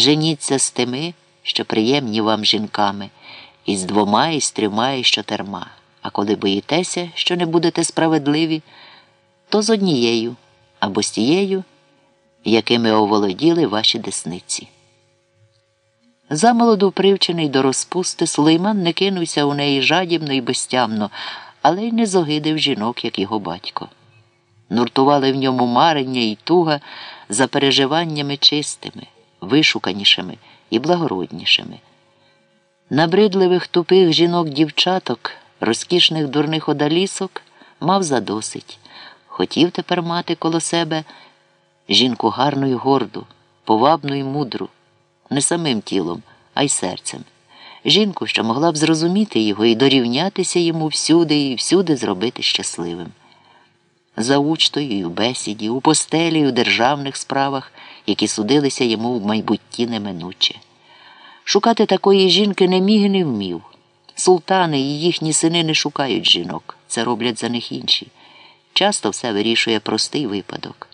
Женіться з тими, що приємні вам жінками, і з двома, і з трьома, і з чотирма. А коли боїтеся, що не будете справедливі, то з однією або з тією, якими оволоділи ваші десниці. Замолоду привчений до розпусти, Сулейман не кинувся у неї жадібно і безтямно, але й не зогидив жінок, як його батько. Нуртували в ньому марення і туга за переживаннями чистими, вишуканішими і благороднішими. Набридливих тупих жінок-дівчаток, розкішних дурних одалісок мав задосить. Хотів тепер мати коло себе жінку гарну й горду, повабну й мудру, не самим тілом, а й серцем. Жінку, що могла б зрозуміти його і дорівнятися йому всюди і всюди зробити щасливим. За учтою і в бесіді, у постелі, і у державних справах, які судилися йому в майбутті неминуче. Шукати такої жінки не міг і не вмів. Султани і їхні сини не шукають жінок, це роблять за них інші. Часто все вирішує простий випадок.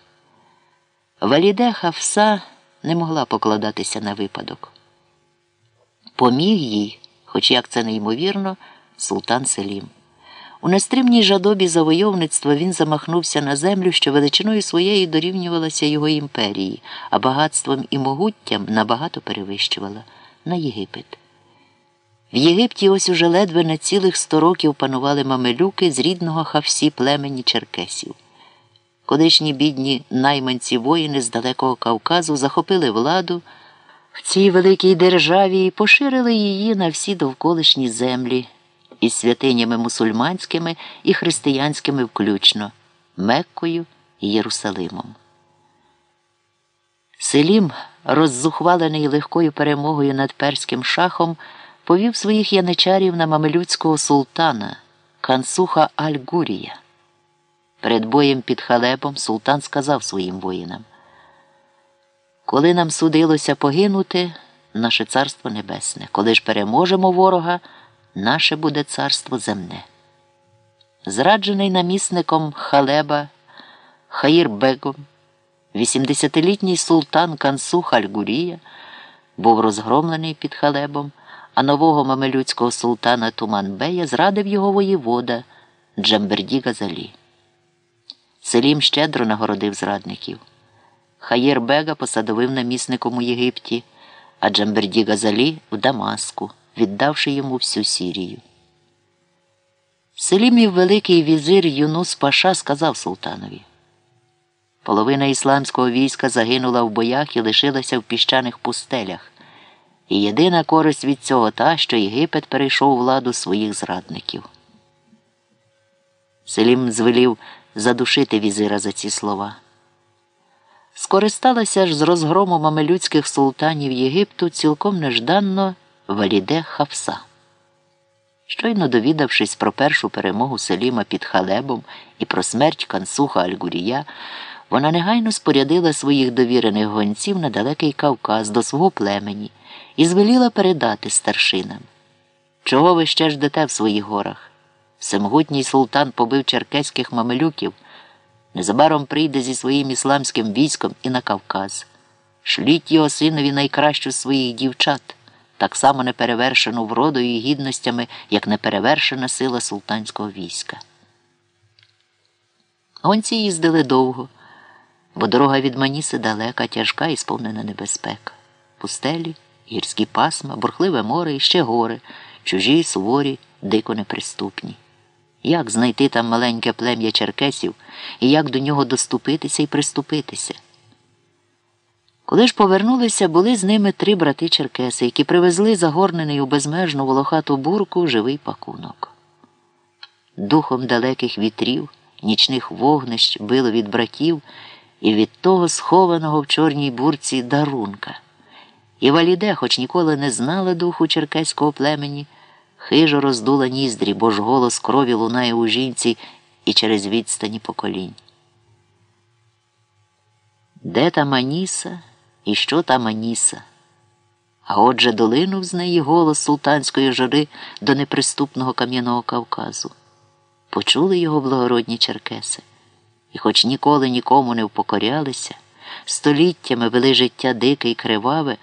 Валіде Хавса не могла покладатися на випадок. Поміг їй, хоч як це неймовірно, султан Селім. У нестримній жадобі завойовництва він замахнувся на землю, що величиною своєю дорівнювалася його імперії, а багатством і могуттям набагато перевищувала на Єгипет. В Єгипті ось уже ледве на цілих сто років панували мамелюки з рідного хавсі племені черкесів. Колишні бідні найманці воїни з далекого Кавказу захопили владу в цій великій державі і поширили її на всі довколишні землі із святинями мусульманськими і християнськими включно Меккою і Єрусалимом. Селім, роззухвалений легкою перемогою над перським шахом, повів своїх яничарів на мамелюцького султана Кансуха Аль-Гурія. Перед боєм під халебом султан сказав своїм воїнам: Коли нам судилося погинути, наше царство небесне, коли ж переможемо ворога, наше буде царство земне. Зраджений намісником халеба Хаїр Бегом, 80-літній султан Кансух Аль-Гурія був розгромлений під халебом, а нового мамелюцького султана Туманбея зрадив його воєвода Джамберді Газалі. Селім щедро нагородив зрадників. Хаєр Бега посадовив намісником у Єгипті, а Джамберді Газалі в Дамаску, віддавши йому всю Сірію. Селімів великий візир Юнус Паша сказав султанові. Половина ісламського війська загинула в боях і лишилася в піщаних пустелях. І єдина користь від цього та, що Єгипет перейшов владу своїх зрадників. Селім звелів задушити візира за ці слова. Скористалася ж з розгрому мамелюцьких султанів Єгипту цілком нежданно Валіде Хавса. Щойно довідавшись про першу перемогу Селіма під Халебом і про смерть Кансуха Альгурія, вона негайно спорядила своїх довірених гонців на далекий Кавказ до свого племені і звеліла передати старшинам. Чого ви ще ждете в своїх горах? Всемогутній султан побив черкеських мамелюків, незабаром прийде зі своїм ісламським військом і на Кавказ. Шліть його синові найкращу своїх дівчат, так само неперевершену вродою і гідностями, як неперевершена сила султанського війська. Гонці їздили довго, бо дорога від Маніси далека, тяжка і сповнена небезпека. Пустелі, гірські пасма, бурхливе море і ще гори, чужі, суворі, дико неприступні. Як знайти там маленьке плем'я черкесів і як до нього доступитися і приступитися? Коли ж повернулися, були з ними три брати черкеси, які привезли загорнений у безмежну волохату бурку живий пакунок. Духом далеких вітрів, нічних вогнищ било від братів і від того схованого в чорній бурці дарунка. І валіде, хоч ніколи не знала духу черкеського племені, хижо роздула ніздрі, бо ж голос крові лунає у жінці і через відстані поколінь. Де та Маніса і що там Аніса. А отже долинув з неї голос султанської жори до неприступного кам'яного Кавказу. Почули його благородні черкеси, і, хоч ніколи нікому не впокорялися, століттями вели життя дике й криваве.